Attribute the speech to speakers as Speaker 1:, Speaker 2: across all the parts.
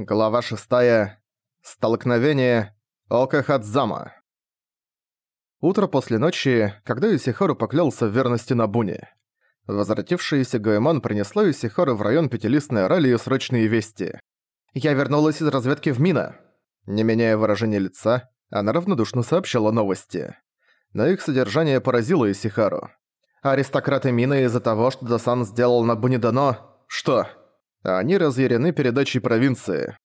Speaker 1: Глава 6. Столкновение Окахадзама. Утро после ночи, когда Юсихару поклялся в верности Набуне. Возвратившаяся Гоэмон принесла Юсихару в район Пятилистной Оралии срочные вести. «Я вернулась из разведки в Мина». Не меняя выражения лица, она равнодушно сообщила новости. Но их содержание поразило Юсихару. «Аристократы Мина из-за того, что Дасан сделал Набуне дано... Что?» Они разъярены передачей провинции.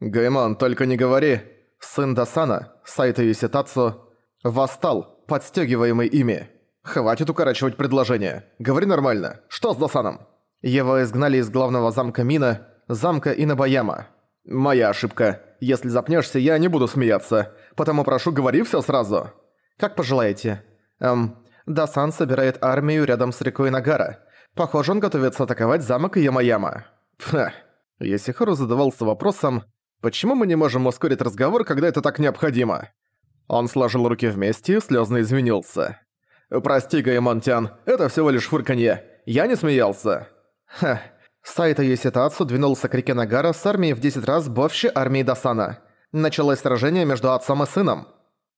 Speaker 1: «Гаймон, только не говори! Сын Дасана, Сайта Юситацу, восстал, подстегиваемый ими. Хватит укорачивать предложение. Говори нормально. Что с Дасаном?» Его изгнали из главного замка Мина, замка Инабаяма. «Моя ошибка. Если запнешься, я не буду смеяться. Потому прошу, говори все сразу». «Как пожелаете. Эм, Дасан собирает армию рядом с рекой Нагара. Похоже, он готовится атаковать замок Ямаяма». Ха. Ясихару задавался вопросом, почему мы не можем ускорить разговор, когда это так необходимо? Он сложил руки вместе и слезно извинился. «Прости, Гаймонтян, это всего лишь фырканье. Я не смеялся». Ха. Сайта Юситацу двинулся к реке Нагара с армией в 10 раз больше армии Дасана. Началось сражение между отцом и сыном.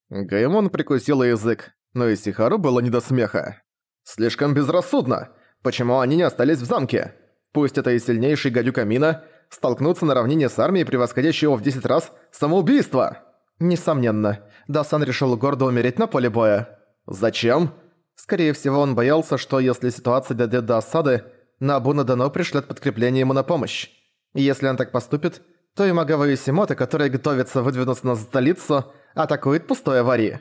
Speaker 1: Гаймон прикусил язык, но Исихару было не до смеха. «Слишком безрассудно. Почему они не остались в замке? Пусть это и сильнейший гадюка Мина, столкнуться на равнине с армией, превосходящей его в 10 раз, самоубийство! Несомненно, Дасан решил гордо умереть на поле боя. Зачем? Скорее всего, он боялся, что если ситуация дойдет до осады, Набуна Дано пришлет подкрепление ему на помощь. И если он так поступит, то и Магава Юсимота, которая готовится выдвинуться на столицу, атакует пустой аварии.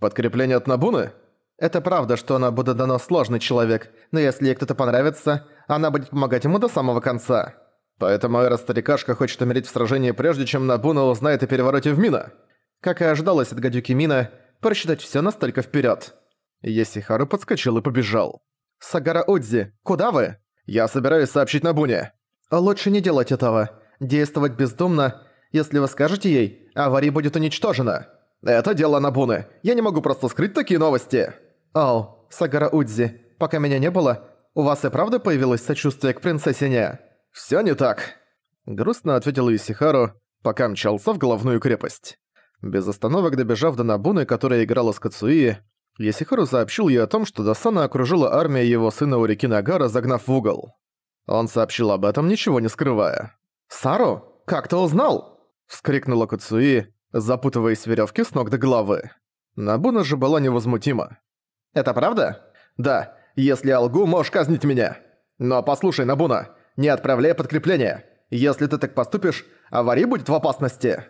Speaker 1: Подкрепление от Набуны? Это правда, что она будет дано сложный человек, но если ей кто-то понравится, она будет помогать ему до самого конца. Поэтому Эра-старикашка хочет умереть в сражении прежде, чем Набуна узнает о перевороте в Мина. Как и ожидалось от гадюки Мина, просчитать все настолько вперед. Есихару подскочил и побежал. «Сагара Удзи, куда вы?» «Я собираюсь сообщить Набуне». «Лучше не делать этого. Действовать бездумно. Если вы скажете ей, авария будет уничтожена». «Это дело Набуны. Я не могу просто скрыть такие новости». «Ау, Сагара Удзи, пока меня не было, у вас и правда появилось сочувствие к принцессе Не?» «Всё не так», — грустно ответил Исихару, пока мчался в головную крепость. Без остановок добежав до Набуны, которая играла с Кацуи, Ясихару сообщил ей о том, что Досана окружила армия его сына у реки Нагара, загнав в угол. Он сообщил об этом, ничего не скрывая. «Сару, как ты узнал?» — вскрикнула Кацуи, запутываясь в верёвке с ног до головы. Набуна же была невозмутима. Это правда? Да. Если я лгу, можешь казнить меня. Но послушай, Набуна, не отправляй подкрепление. Если ты так поступишь, аварий будет в опасности.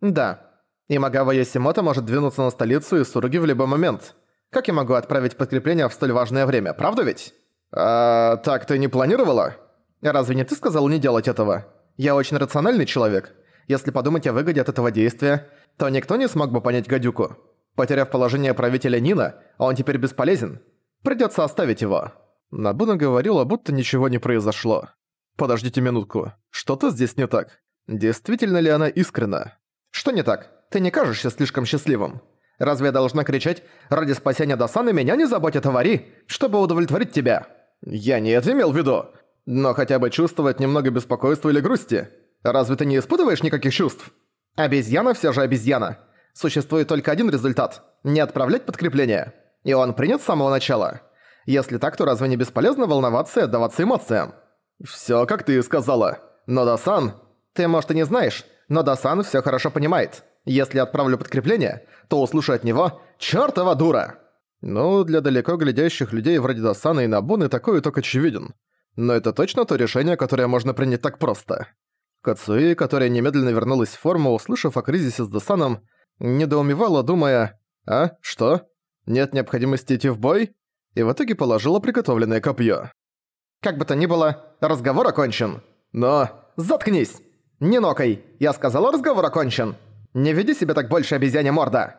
Speaker 1: Да. И Магава Йосимото может двинуться на столицу и Суруги в любой момент. Как я могу отправить подкрепление в столь важное время, правда ведь? А так ты не планировала? Разве не ты сказал не делать этого? Я очень рациональный человек. Если подумать о выгоде от этого действия, то никто не смог бы понять гадюку. Потеряв положение правителя Нина, он теперь бесполезен. Придётся оставить его». Набуна говорила, будто ничего не произошло. «Подождите минутку. Что-то здесь не так. Действительно ли она искренна?» «Что не так? Ты не кажешься слишком счастливым. Разве я должна кричать «Ради спасения Досаны меня не заботит авари», чтобы удовлетворить тебя?» «Я не это имел в виду. Но хотя бы чувствовать немного беспокойства или грусти. Разве ты не испытываешь никаких чувств?» «Обезьяна все же обезьяна. Существует только один результат – не отправлять подкрепление. И он принят с самого начала. Если так, то разве не бесполезно волноваться и отдаваться эмоциям? Всё, как ты и сказала. Но Дасан... Ты, может, и не знаешь, но Дасан всё хорошо понимает. Если отправлю подкрепление, то услышу от него «Чёртова дура!» Ну, для далеко глядящих людей вроде Дасана и Набуны такой итог очевиден. Но это точно то решение, которое можно принять так просто. Кацуи, которая немедленно вернулась в форму, услышав о кризисе с Дасаном, недоумевала, думая «А, что? Нет необходимости идти в бой?» и в итоге положила приготовленное копье. «Как бы то ни было, разговор окончен. Но... Заткнись! Не нокай! Я сказала, разговор окончен! Не веди себя так больше, обезьяне морда!»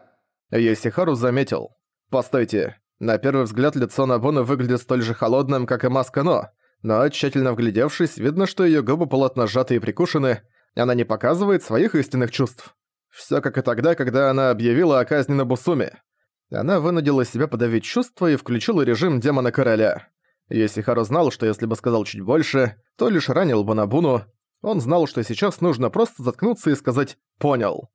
Speaker 1: Йосихару заметил. «Постойте, на первый взгляд лицо Набуны выглядит столь же холодным, как и маска Но, но тщательно вглядевшись, видно, что её губы плотно сжаты и прикушены, она не показывает своих истинных чувств. Всё как и тогда, когда она объявила о казни на Бусуме. Она вынудила себя подавить чувства и включила режим демона-короля. Йосихару знал, что если бы сказал чуть больше, то лишь ранил бы Набуну, Он знал, что сейчас нужно просто заткнуться и сказать «понял».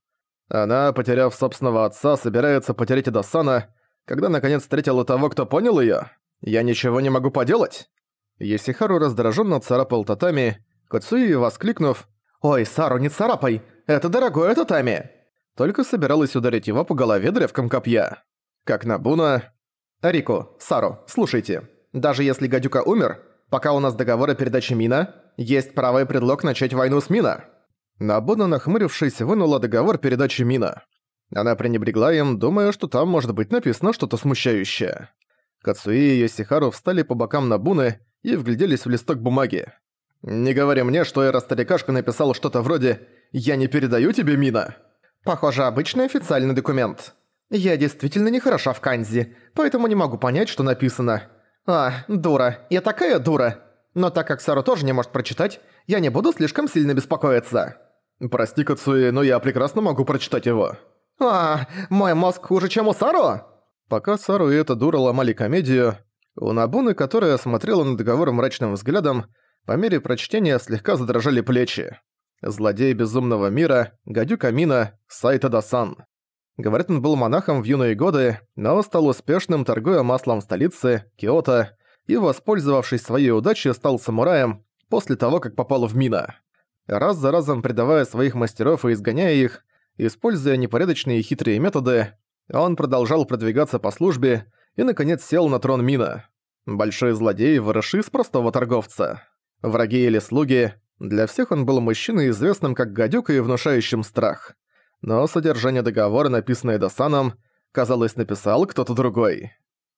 Speaker 1: Она, потеряв собственного отца, собирается потерять и Досана, когда наконец встретила того, кто понял её. Я ничего не могу поделать. Есихару раздражённо царапал татами, Кацуи, воскликнув «Ой, Сару, не царапай! Это дорогое татами!» Только собиралась ударить его по голове древком копья. Как Набуна... «Рику, Сару, слушайте. Даже если Гадюка умер, пока у нас договор о передаче Мина, есть право и предлог начать войну с Мина». Набуна, нахмурившись, вынула договор передачи Мина. Она пренебрегла им, думая, что там может быть написано что-то смущающее. Кацуи и Йосихару встали по бокам Набуны и вгляделись в листок бумаги. «Не говори мне, что Эра-старикашка написал что-то вроде «Я не передаю тебе, Мина». Похоже, обычный официальный документ. Я действительно не хороша в канзи, поэтому не могу понять, что написано. А, дура. Я такая дура. Но так как Сару тоже не может прочитать, я не буду слишком сильно беспокоиться. Прости, Кацуи, но я прекрасно могу прочитать его. А, мой мозг хуже, чем у Сару? Пока Сару и эта дура ломали комедию, у Набуны, которая смотрела на договор мрачным взглядом, по мере прочтения слегка задрожали плечи. Злодей безумного мира, гадюка Мина, Сайта Дасан. Говорят, он был монахом в юные годы, но стал успешным, торгуя маслом в столице, Киото, и, воспользовавшись своей удачей, стал самураем после того, как попал в Мина. Раз за разом предавая своих мастеров и изгоняя их, используя непорядочные и хитрые методы, он продолжал продвигаться по службе и, наконец, сел на трон Мина. Большой злодей, выросший из простого торговца. Враги или слуги, для всех он был мужчиной, известным как гадюка и внушающим страх но содержание договора, написанное Досаном, казалось, написал кто-то другой.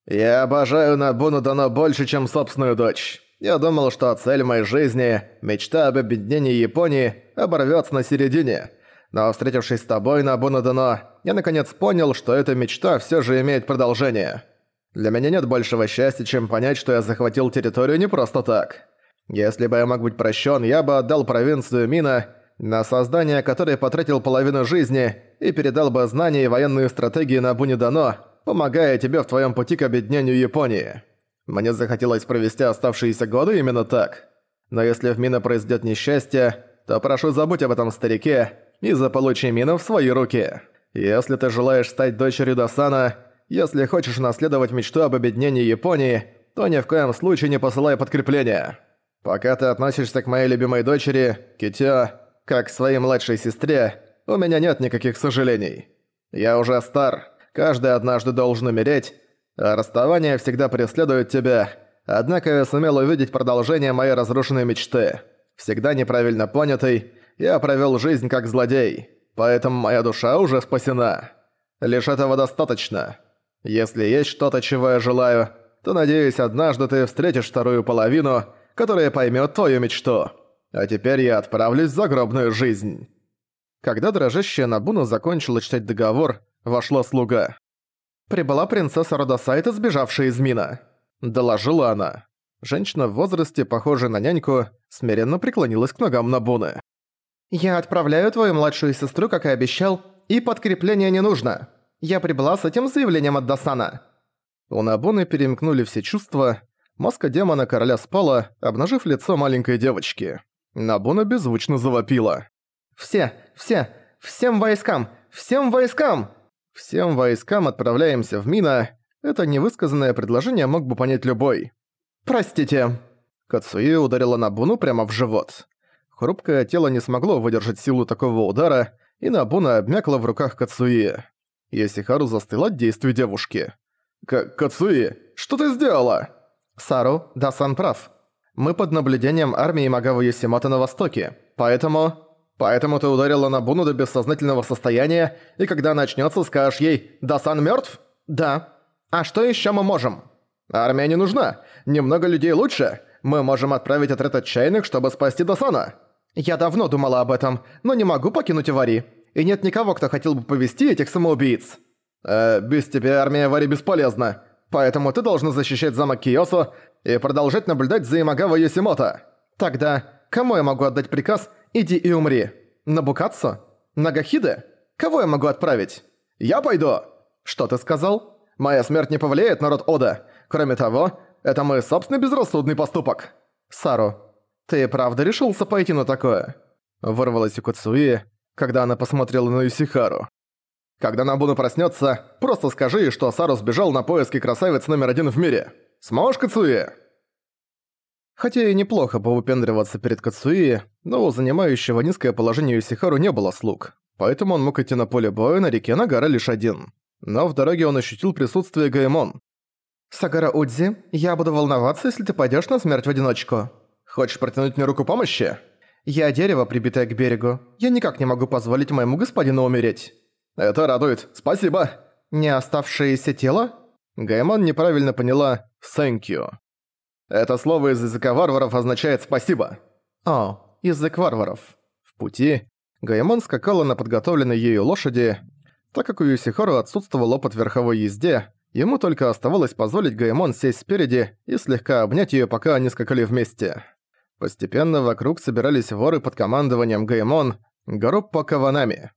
Speaker 1: «Я обожаю Набуну Дано больше, чем собственную дочь. Я думал, что цель моей жизни, мечта об объединении Японии, оборвётся на середине. Но встретившись с тобой, Набуна Дано, я наконец понял, что эта мечта всё же имеет продолжение. Для меня нет большего счастья, чем понять, что я захватил территорию не просто так. Если бы я мог быть прощён, я бы отдал провинцию Мина на создание которой потратил половину жизни и передал бы знания и военные стратегии на Бунидано, помогая тебе в твоем пути к объединению Японии. Мне захотелось провести оставшиеся годы именно так. Но если в Мина произойдет несчастье, то прошу забудь об этом старике и заполучи Мину в свои руки. Если ты желаешь стать дочерью Досана, если хочешь наследовать мечту об объединении Японии, то ни в коем случае не посылай подкрепления. Пока ты относишься к моей любимой дочери, Китё, как своей младшей сестре, у меня нет никаких сожалений. Я уже стар, каждый однажды должен умереть, а расставание всегда преследует тебя, однако я сумел увидеть продолжение моей разрушенной мечты. Всегда неправильно понятый, я провёл жизнь как злодей, поэтому моя душа уже спасена. Лишь этого достаточно. Если есть что-то, чего я желаю, то, надеюсь, однажды ты встретишь вторую половину, которая поймёт твою мечту. А теперь я отправлюсь в загробную жизнь». Когда дрожащая Набуна закончила читать договор, вошла слуга. «Прибыла принцесса Родосайта, сбежавшая из Мина», — доложила она. Женщина в возрасте, похожая на няньку, смиренно преклонилась к ногам Набуны. «Я отправляю твою младшую сестру, как и обещал, и подкрепления не нужно. Я прибыла с этим заявлением от Досана». У Набуны перемкнули все чувства, маска демона короля спала, обнажив лицо маленькой девочки. Набуна беззвучно завопила. «Все, все, всем войскам, всем войскам!» «Всем войскам отправляемся в Мина» — это невысказанное предложение мог бы понять любой. «Простите». Кацуи ударила Набуну прямо в живот. Хрупкое тело не смогло выдержать силу такого удара, и Набуна обмякла в руках Кацуи. Йосихару застыла от действий девушки. К «Кацуи, что ты сделала?» «Сару, да-сан прав. Мы под наблюдением армии Магавы Йосимата на востоке, поэтому... Поэтому ты ударила на Буну до бессознательного состояния, и когда начнется, скажешь ей «Дасан мертв? «Да». «А что еще мы можем?» «Армия не нужна. Немного людей лучше. Мы можем отправить отряд отчаянных, чтобы спасти Дасана». «Я давно думала об этом, но не могу покинуть Вари. И нет никого, кто хотел бы повести этих самоубийц». «Э, без тебя армия Вари бесполезна. Поэтому ты должна защищать замок Киосо и продолжать наблюдать за Имагава Йосимото. Тогда кому я могу отдать приказ «иди и умри»? Набукатсо? Нагахиде? Кого я могу отправить? Я пойду! Что ты сказал? Моя смерть не повлияет на род Ода. Кроме того, это мой собственный безрассудный поступок. Сару. «Ты правда решился пойти на такое?» Вырвалась у Куцуи, когда она посмотрела на Юсихару. «Когда Набуна проснется, просто скажи, что Сару сбежал на поиски красавиц номер один в мире. Сможешь, Куцуи?» Хотя и неплохо поупендриваться перед Кацуи, но у занимающего низкое положение Юсихару не было слуг, поэтому он мог идти на поле боя на реке Нагара лишь один. Но в дороге он ощутил присутствие Гаймон. «Сагара Удзи, я буду волноваться, если ты пойдешь на смерть в одиночку. Хочешь протянуть мне руку помощи? Я дерево, прибитое к берегу. Я никак не могу позволить моему господину умереть». «Это радует. Спасибо». «Не оставшееся тело?» Гаймон неправильно поняла «thank you». Это слово из языка варваров означает «спасибо». О, язык варваров. В пути Гаймон скакала на подготовленной ею лошади. Так как у Юсихару отсутствовал опыт верховой езде, ему только оставалось позволить Гаймон сесть спереди и слегка обнять её, пока они скакали вместе. Постепенно вокруг собирались воры под командованием Гаймон, группа Каванами.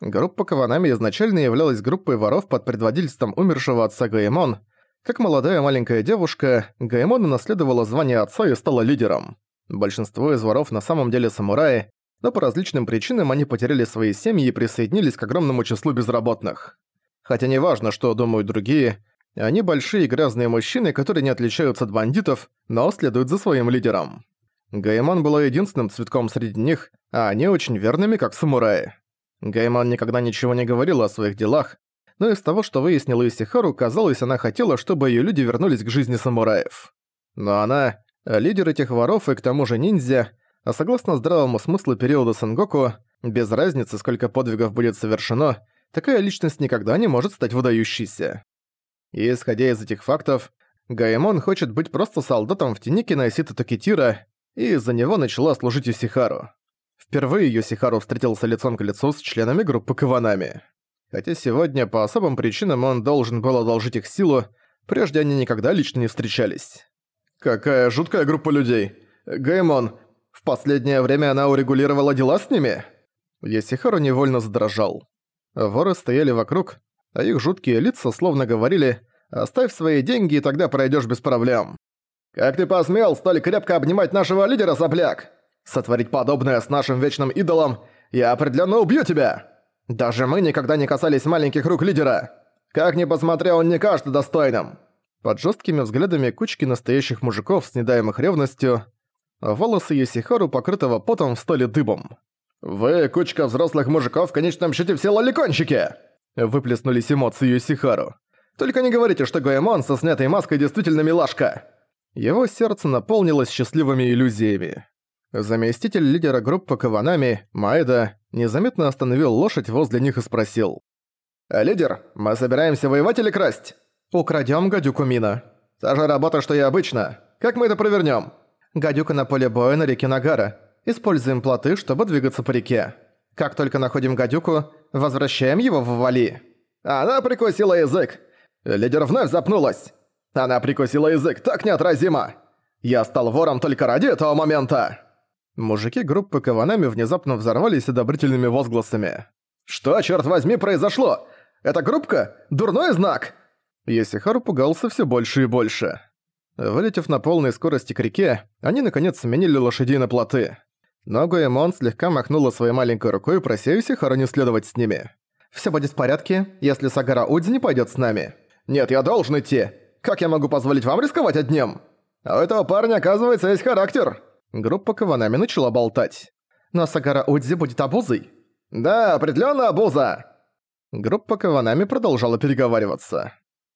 Speaker 1: Группа Каванами изначально являлась группой воров под предводительством умершего отца Гаймон, как молодая маленькая девушка, Гаймон наследовала звание отца и стала лидером. Большинство из воров на самом деле самураи, но по различным причинам они потеряли свои семьи и присоединились к огромному числу безработных. Хотя не важно, что думают другие, они большие грязные мужчины, которые не отличаются от бандитов, но следуют за своим лидером. Гаймон была единственным цветком среди них, а они очень верными, как самураи. Гаймон никогда ничего не говорил о своих делах, но из того, что выяснила Исихару, казалось, она хотела, чтобы её люди вернулись к жизни самураев. Но она — лидер этих воров и к тому же ниндзя, а согласно здравому смыслу периода Сангоку, без разницы, сколько подвигов будет совершено, такая личность никогда не может стать выдающейся. И исходя из этих фактов, Гаймон хочет быть просто солдатом в тени Киносита Токитира, и из-за него начала служить Юсихару. Впервые Юсихару встретился лицом к лицу с членами группы Каванами. Хотя сегодня по особым причинам он должен был одолжить их силу, прежде они никогда лично не встречались. «Какая жуткая группа людей! Геймон, в последнее время она урегулировала дела с ними?» Есихару невольно задрожал. Воры стояли вокруг, а их жуткие лица словно говорили «Оставь свои деньги, и тогда пройдешь без проблем». «Как ты посмел столь крепко обнимать нашего лидера, сопляк? Сотворить подобное с нашим вечным идолом, я определенно убью тебя!» Даже мы никогда не касались маленьких рук лидера. Как ни посмотрел, он не кажется достойным. Под жесткими взглядами кучки настоящих мужиков с недаемых ревностью, волосы Есихару, покрытого потом, встали дыбом. «Вы, кучка взрослых мужиков, в конечном счете все лоликончики!» Выплеснулись эмоции Юсихару. «Только не говорите, что Гоэмон со снятой маской действительно милашка!» Его сердце наполнилось счастливыми иллюзиями. Заместитель лидера группы Каванами, Маэда, незаметно остановил лошадь возле них и спросил. «Лидер, мы собираемся воевать или красть?» «Украдём гадюку Мина». «Та же работа, что и обычно. Как мы это провернем?» «Гадюка на поле боя на реке Нагара. Используем плоты, чтобы двигаться по реке. Как только находим гадюку, возвращаем его в Вали». «Она прикусила язык!» Лидер вновь запнулась. «Она прикусила язык, так неотразимо!» «Я стал вором только ради этого момента!» Мужики группы Каванами внезапно взорвались одобрительными возгласами. «Что, черт возьми, произошло? Эта группка? Дурной знак!» Есихару пугался все больше и больше. Вылетев на полной скорости к реке, они наконец сменили лошадей на плоты. Но Гоэмон слегка махнула своей маленькой рукой, прося Есихару не следовать с ними. «Всё будет в порядке, если Сагара Удзи не пойдёт с нами». «Нет, я должен идти. Как я могу позволить вам рисковать одним? А у этого парня, оказывается, есть характер». Группа Каванами начала болтать. «Но Сагара Удзи будет обузой?» «Да, определенно обуза!» Группа Каванами продолжала переговариваться.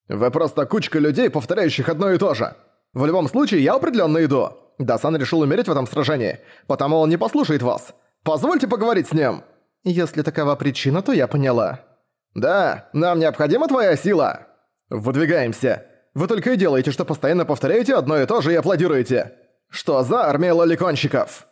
Speaker 1: «Вы просто кучка людей, повторяющих одно и то же. В любом случае, я определенно иду. Дасан решил умереть в этом сражении, потому он не послушает вас. Позвольте поговорить с ним!» «Если такова причина, то я поняла». «Да, нам необходима твоя сила!» «Выдвигаемся. Вы только и делаете, что постоянно повторяете одно и то же и аплодируете. Что за армия лоликонщиков?